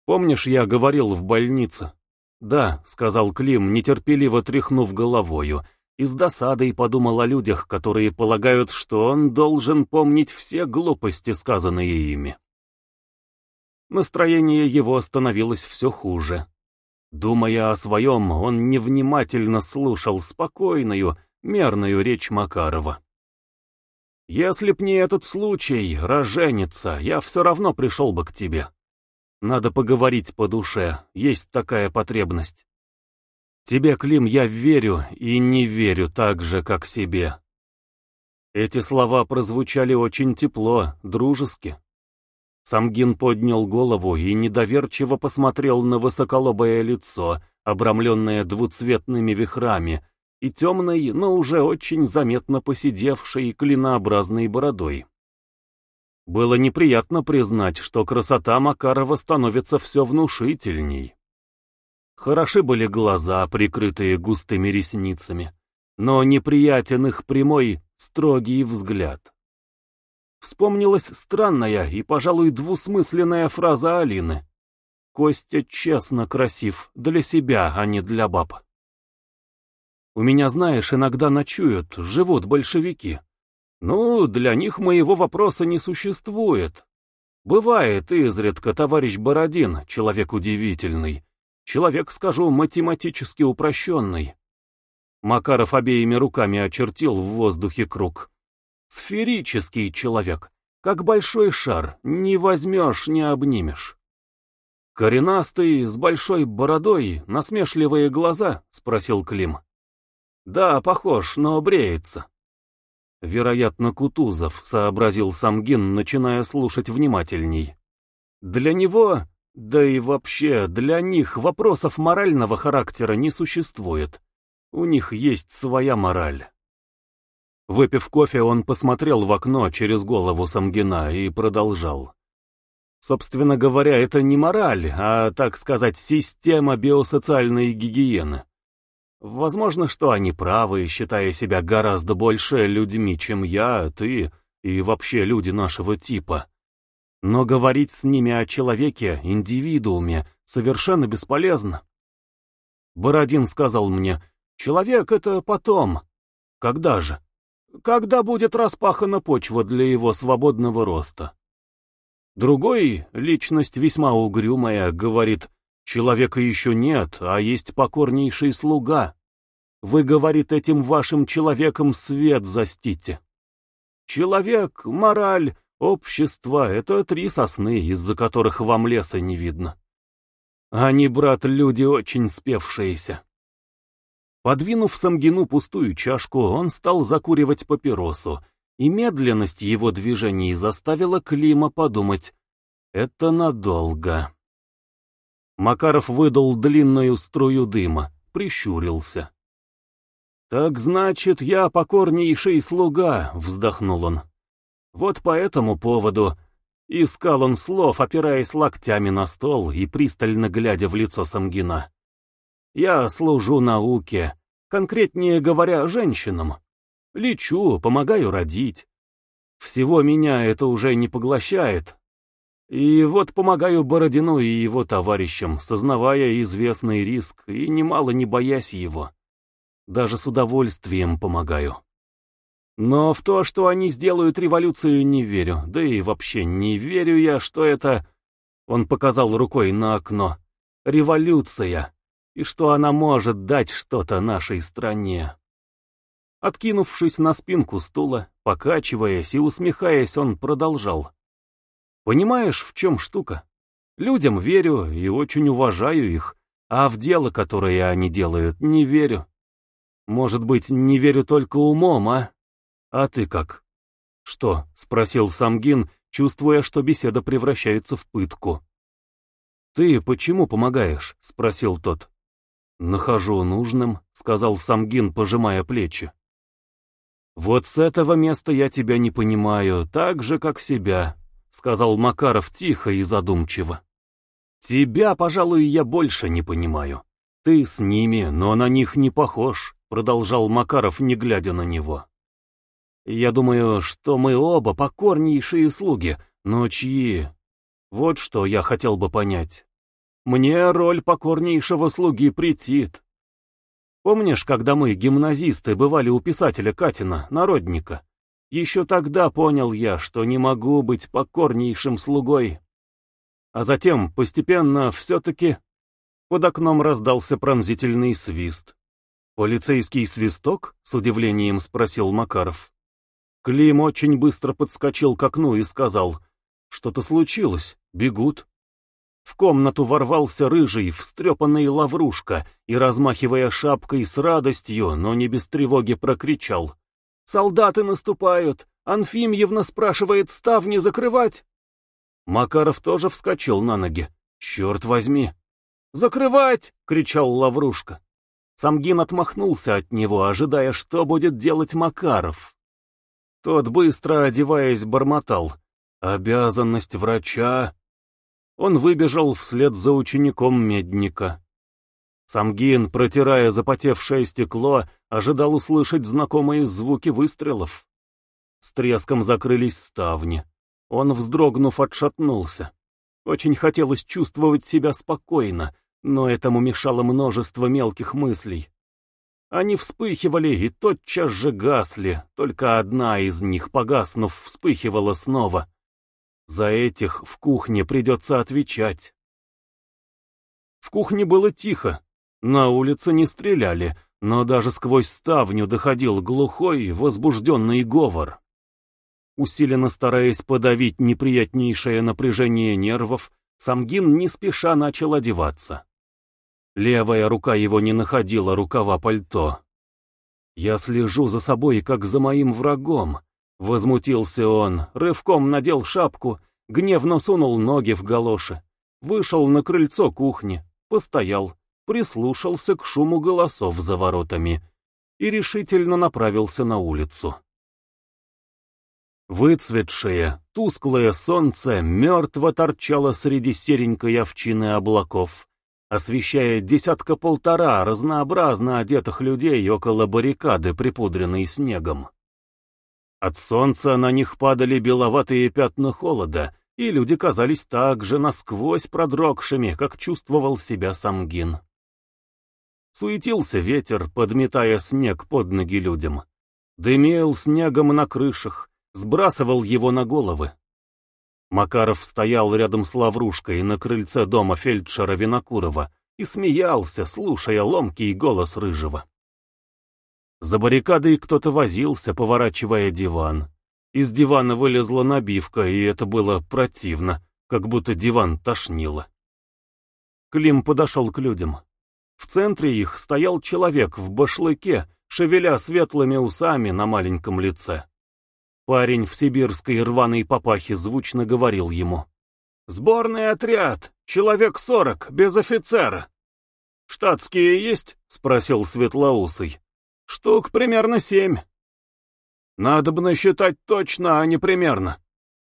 «Помнишь, я говорил в больнице?» «Да», — сказал Клим, нетерпеливо тряхнув головою, — и с досадой подумал о людях, которые полагают, что он должен помнить все глупости, сказанные ими. Настроение его становилось все хуже. Думая о своем, он невнимательно слушал спокойную, мерную речь Макарова. «Если б не этот случай, рожениться, я все равно пришел бы к тебе. Надо поговорить по душе, есть такая потребность. Тебе, Клим, я верю и не верю так же, как себе. Эти слова прозвучали очень тепло, дружески. Самгин поднял голову и недоверчиво посмотрел на высоколобое лицо, обрамленное двуцветными вихрами, и темной, но уже очень заметно посидевшей клинообразной бородой. Было неприятно признать, что красота Макарова становится все внушительней. Хороши были глаза, прикрытые густыми ресницами, но неприятен их прямой, строгий взгляд. Вспомнилась странная и, пожалуй, двусмысленная фраза Алины. «Костя честно красив, для себя, а не для баб». У меня, знаешь, иногда ночуют, живут большевики. Ну, для них моего вопроса не существует. Бывает изредка товарищ Бородин, человек удивительный, Человек, скажу, математически упрощенный. Макаров обеими руками очертил в воздухе круг. Сферический человек, как большой шар, не возьмешь, не обнимешь. Коренастый, с большой бородой, насмешливые глаза, спросил Клим. Да, похож, но бреется. Вероятно, Кутузов, сообразил Самгин, начиная слушать внимательней. Для него, да и вообще для них вопросов морального характера не существует. У них есть своя мораль. Выпив кофе, он посмотрел в окно через голову Самгина и продолжал. Собственно говоря, это не мораль, а, так сказать, система биосоциальной гигиены. Возможно, что они правы, считая себя гораздо больше людьми, чем я, ты и вообще люди нашего типа. Но говорить с ними о человеке, индивидууме, совершенно бесполезно. Бородин сказал мне, человек — это потом. Когда же? Когда будет распахана почва для его свободного роста? Другой, личность весьма угрюмая, говорит, человека еще нет, а есть покорнейший слуга. Вы, говорит, этим вашим человеком свет застите. Человек, мораль, общество — это три сосны, из-за которых вам леса не видно. Они, брат, люди очень спевшиеся. Подвинув Самгину пустую чашку, он стал закуривать папиросу, и медленность его движений заставила Клима подумать «это надолго». Макаров выдал длинную струю дыма, прищурился. «Так значит, я покорнейший слуга», — вздохнул он. «Вот по этому поводу...» Искал он слов, опираясь локтями на стол и пристально глядя в лицо Самгина. «Я служу науке, конкретнее говоря, женщинам. Лечу, помогаю родить. Всего меня это уже не поглощает. И вот помогаю Бородину и его товарищам, сознавая известный риск и немало не боясь его. Даже с удовольствием помогаю. Но в то, что они сделают революцию, не верю. Да и вообще не верю я, что это... Он показал рукой на окно. Революция. И что она может дать что-то нашей стране. Откинувшись на спинку стула, покачиваясь и усмехаясь, он продолжал. «Понимаешь, в чем штука? Людям верю и очень уважаю их, а в дело, которое они делают, не верю. Может быть, не верю только умом, а? А ты как?» «Что?» — спросил Самгин, чувствуя, что беседа превращается в пытку. «Ты почему помогаешь?» — спросил тот. «Нахожу нужным», — сказал Самгин, пожимая плечи. «Вот с этого места я тебя не понимаю, так же, как себя», — сказал Макаров тихо и задумчиво. «Тебя, пожалуй, я больше не понимаю. Ты с ними, но на них не похож», — продолжал Макаров, не глядя на него. «Я думаю, что мы оба покорнейшие слуги, но чьи? Вот что я хотел бы понять. Мне роль покорнейшего слуги претит, Помнишь, когда мы, гимназисты, бывали у писателя Катина, народника? Еще тогда понял я, что не могу быть покорнейшим слугой. А затем, постепенно, все-таки... Под окном раздался пронзительный свист. «Полицейский свисток?» — с удивлением спросил Макаров. Клим очень быстро подскочил к окну и сказал, «Что-то случилось, бегут». В комнату ворвался рыжий, встрепанный лаврушка и, размахивая шапкой с радостью, но не без тревоги, прокричал. «Солдаты наступают! Анфимьевна спрашивает ставни закрывать!» Макаров тоже вскочил на ноги. «Черт возьми!» «Закрывать!» — кричал Лаврушка. Самгин отмахнулся от него, ожидая, что будет делать Макаров. Тот, быстро одеваясь, бормотал. «Обязанность врача он выбежал вслед за учеником Медника. Самгин, протирая запотевшее стекло, ожидал услышать знакомые звуки выстрелов. С треском закрылись ставни. Он, вздрогнув, отшатнулся. Очень хотелось чувствовать себя спокойно, но этому мешало множество мелких мыслей. Они вспыхивали и тотчас же гасли, только одна из них, погаснув, вспыхивала снова — за этих в кухне придется отвечать. В кухне было тихо. На улице не стреляли, но даже сквозь ставню доходил глухой, возбужденный говор. Усиленно стараясь подавить неприятнейшее напряжение нервов, Самгин не спеша начал одеваться. Левая рука его не находила рукава пальто. «Я слежу за собой, как за моим врагом», Возмутился он, рывком надел шапку гневно сунул ноги в галоши, вышел на крыльцо кухни, постоял, прислушался к шуму голосов за воротами и решительно направился на улицу. Выцветшее, тусклое солнце мертво торчало среди серенькой овчины облаков, освещая десятка-полтора разнообразно одетых людей около баррикады, припудренной снегом. От солнца на них падали беловатые пятна холода, и люди казались так же насквозь продрогшими, как чувствовал себя Самгин. Суетился ветер, подметая снег под ноги людям. Дымел снегом на крышах, сбрасывал его на головы. Макаров стоял рядом с Лаврушкой на крыльце дома фельдшера Винокурова и смеялся, слушая ломкий голос Рыжего. За баррикадой кто-то возился, поворачивая диван. Из дивана вылезла набивка, и это было противно, как будто диван тошнило. Клим подошел к людям. В центре их стоял человек в башлыке, шевеля светлыми усами на маленьком лице. Парень в сибирской рваной папахе звучно говорил ему. «Сборный отряд! Человек сорок, без офицера!» «Штатские есть?» — спросил Светлоусый. Штук примерно семь. Надо бы насчитать точно, а не примерно.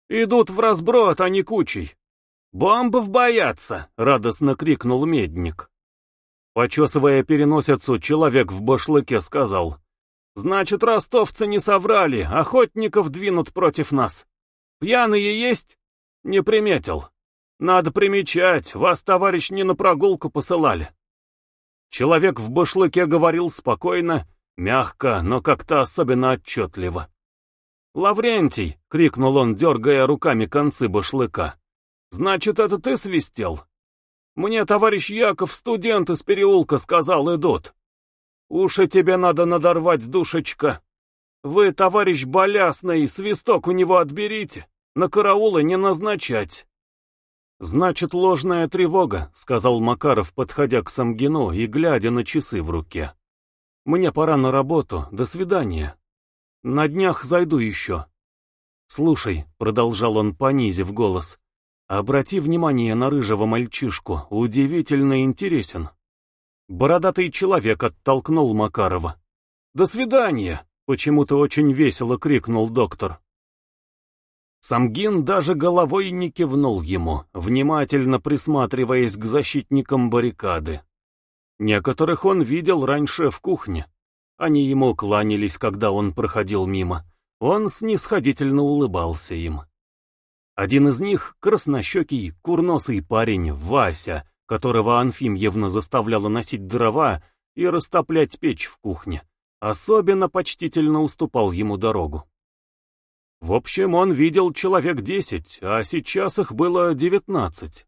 Идут в разброд, а не кучей. «Бомбов боятся!» — радостно крикнул медник. Почесывая переносицу, человек в башлыке сказал. «Значит, ростовцы не соврали, охотников двинут против нас. Пьяные есть?» «Не приметил. Надо примечать, вас, товарищ, не на прогулку посылали». Человек в башлыке говорил спокойно, Мягко, но как-то особенно отчетливо. «Лаврентий!» — крикнул он, дергая руками концы башлыка. «Значит, это ты свистел? Мне товарищ Яков, студент из переулка, сказал, идут. Уши тебе надо надорвать, душечка. Вы, товарищ Болясный, свисток у него отберите, на караулы не назначать». «Значит, ложная тревога», — сказал Макаров, подходя к Самгину и глядя на часы в руке. Мне пора на работу, до свидания. На днях зайду еще. Слушай, продолжал он, понизив голос, обрати внимание на рыжего мальчишку, удивительно интересен. Бородатый человек оттолкнул Макарова. «До свидания!» — почему-то очень весело крикнул доктор. Самгин даже головой не кивнул ему, внимательно присматриваясь к защитникам баррикады. Некоторых он видел раньше в кухне. Они ему кланялись, когда он проходил мимо. Он снисходительно улыбался им. Один из них — краснощекий, курносый парень, Вася, которого Анфимьевна заставляла носить дрова и растоплять печь в кухне, особенно почтительно уступал ему дорогу. В общем, он видел человек десять, а сейчас их было девятнадцать.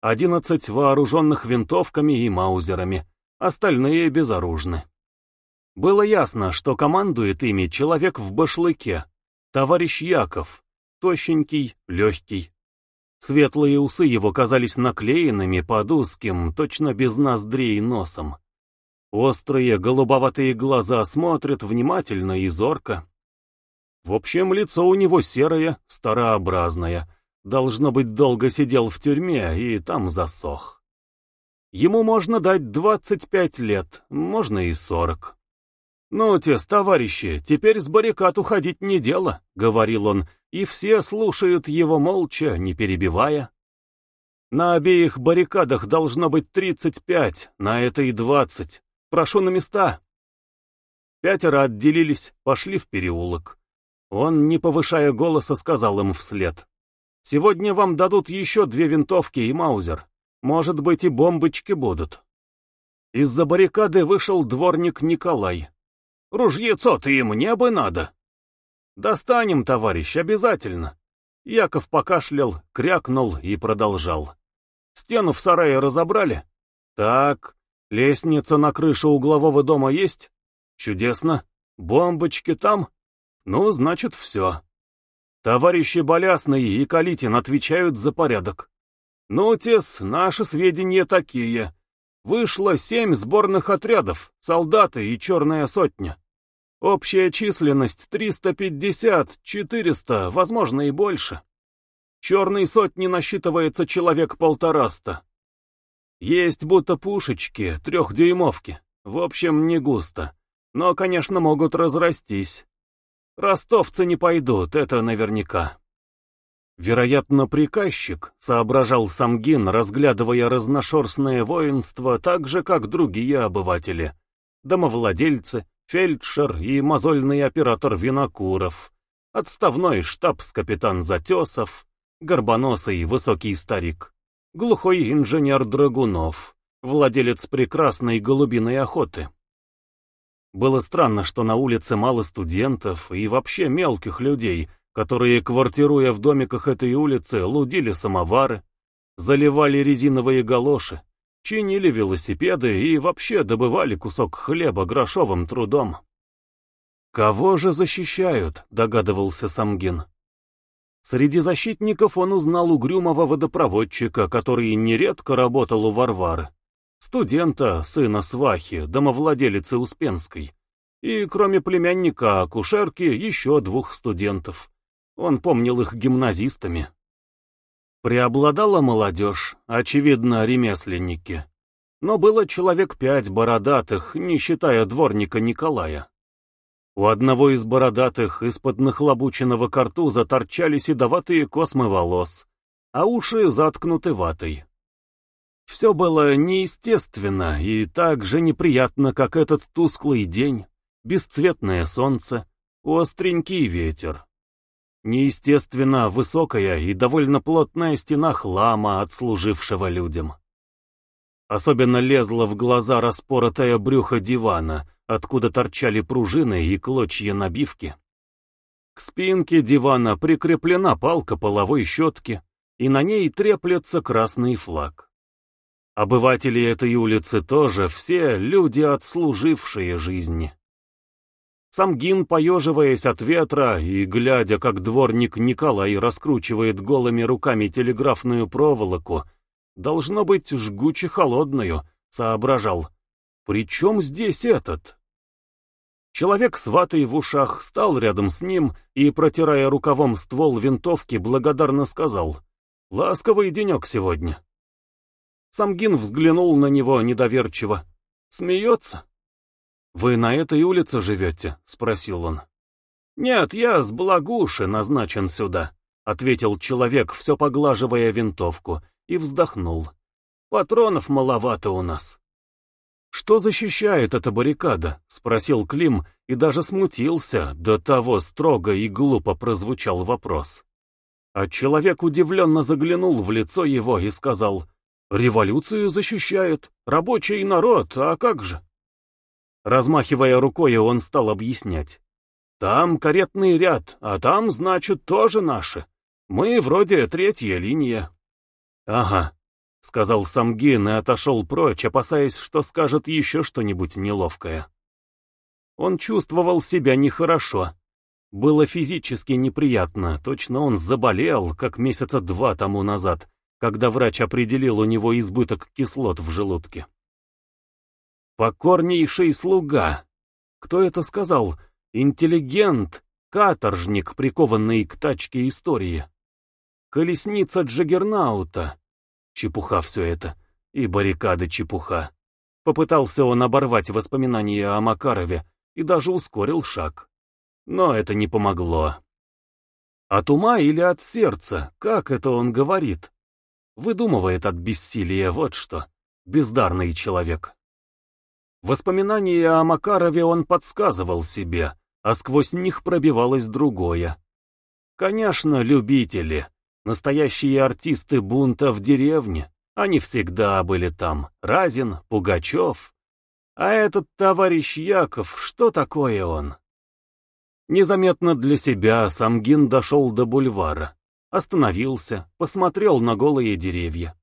Одиннадцать вооруженных винтовками и маузерами, остальные безоружны. Было ясно, что командует ими человек в башлыке, товарищ Яков, тощенький, легкий. Светлые усы его казались наклеенными под узким, точно без ноздрей носом. Острые голубоватые глаза смотрят внимательно и зорко. В общем, лицо у него серое, старообразное, Должно быть, долго сидел в тюрьме и там засох. Ему можно дать 25 лет, можно и 40. «Ну, тес, товарищи, теперь с баррикад уходить не дело», — говорил он, и все слушают его молча, не перебивая. «На обеих баррикадах должно быть 35, на этой 20. Прошу на места». Пятеро отделились, пошли в переулок. Он, не повышая голоса, сказал им вслед. Сегодня вам дадут еще две винтовки и маузер. Может быть, и бомбочки будут. Из-за баррикады вышел дворник Николай. «Ружьецо-то и мне бы надо!» «Достанем, товарищ, обязательно!» Яков покашлял, крякнул и продолжал. «Стену в сарае разобрали?» «Так, лестница на крыше углового дома есть?» «Чудесно! Бомбочки там?» «Ну, значит, все!» Товарищи Болясный и Калитин отвечают за порядок. Ну, тес, наши сведения такие. Вышло семь сборных отрядов, солдаты и черная сотня. Общая численность 350, 400, возможно и больше. Черной сотни насчитывается человек полтораста. Есть будто пушечки, трехдюймовки. В общем, не густо. Но, конечно, могут разрастись. Ростовцы не пойдут, это наверняка. Вероятно, приказчик, соображал Самгин, разглядывая разношерстное воинство так же, как другие обыватели. Домовладельцы, фельдшер и мозольный оператор Винокуров, отставной штабс-капитан Затесов, горбоносый высокий старик, глухой инженер Драгунов, владелец прекрасной голубиной охоты. Было странно, что на улице мало студентов и вообще мелких людей, которые, квартируя в домиках этой улицы, лудили самовары, заливали резиновые галоши, чинили велосипеды и вообще добывали кусок хлеба грошовым трудом. «Кого же защищают?» — догадывался Самгин. Среди защитников он узнал угрюмого водопроводчика, который нередко работал у Варвары, студента, сына свахи, домовладелицы Успенской, и, кроме племянника акушерки, еще двух студентов. Он помнил их гимназистами. Преобладала молодежь, очевидно, ремесленники. Но было человек пять бородатых, не считая дворника Николая. У одного из бородатых из-под нахлобученного картуза торчали седоватые космы волос, а уши заткнуты ватой. Все было неестественно и так же неприятно, как этот тусклый день, бесцветное солнце, остренький ветер. Неестественно высокая и довольно плотная стена хлама, отслужившего людям. Особенно лезло в глаза распоротое брюхо дивана — откуда торчали пружины и клочья набивки. К спинке дивана прикреплена палка половой щетки, и на ней треплется красный флаг. Обыватели этой улицы тоже все люди, отслужившие жизни. Самгин, поеживаясь от ветра и глядя, как дворник Николай раскручивает голыми руками телеграфную проволоку, должно быть жгуче холодную, соображал. «При чем здесь этот?» Человек с ватой в ушах стал рядом с ним и, протирая рукавом ствол винтовки, благодарно сказал «Ласковый денек сегодня». Самгин взглянул на него недоверчиво. «Смеется?» «Вы на этой улице живете?» — спросил он. «Нет, я с Благуши назначен сюда», — ответил человек, все поглаживая винтовку, и вздохнул. «Патронов маловато у нас». «Что защищает эта баррикада?» — спросил Клим и даже смутился, до того строго и глупо прозвучал вопрос. А человек удивленно заглянул в лицо его и сказал, «Революцию защищает, рабочий народ, а как же?» Размахивая рукой, он стал объяснять. «Там каретный ряд, а там, значит, тоже наши. Мы вроде третья линия». «Ага, — сказал Самгин и отошел прочь, опасаясь, что скажет еще что-нибудь неловкое. Он чувствовал себя нехорошо. Было физически неприятно, точно он заболел, как месяца два тому назад, когда врач определил у него избыток кислот в желудке. «Покорнейший слуга!» Кто это сказал? Интеллигент, каторжник, прикованный к тачке истории. Колесница Джаггернаута. Чепуха все это. И баррикады чепуха. Попытался он оборвать воспоминания о Макарове и даже ускорил шаг. Но это не помогло. От ума или от сердца, как это он говорит? Выдумывает от бессилия вот что. Бездарный человек. Воспоминания о Макарове он подсказывал себе, а сквозь них пробивалось другое. Конечно, любители, Настоящие артисты бунта в деревне. Они всегда были там. Разин, Пугачев. А этот товарищ Яков, что такое он? Незаметно для себя Самгин дошел до бульвара. Остановился, посмотрел на голые деревья.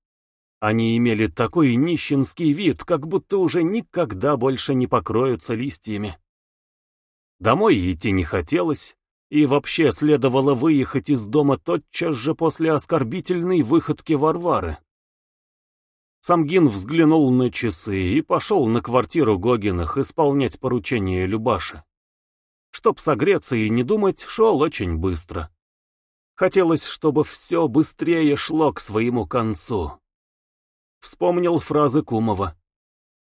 Они имели такой нищенский вид, как будто уже никогда больше не покроются листьями. Домой идти не хотелось, и вообще следовало выехать из дома тотчас же после оскорбительной выходки Варвары. Самгин взглянул на часы и пошел на квартиру Гогиных исполнять поручение Любаши. Чтоб согреться и не думать, шел очень быстро. Хотелось, чтобы все быстрее шло к своему концу. Вспомнил фразы Кумова.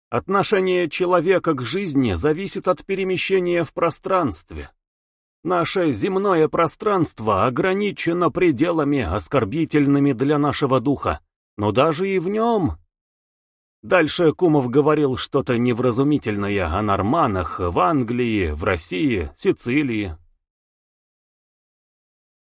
Отношение человека к жизни зависит от перемещения в пространстве. Наше земное пространство ограничено пределами, оскорбительными для нашего духа, но даже и в нем... Дальше Кумов говорил что-то невразумительное о норманах в Англии, в России, Сицилии,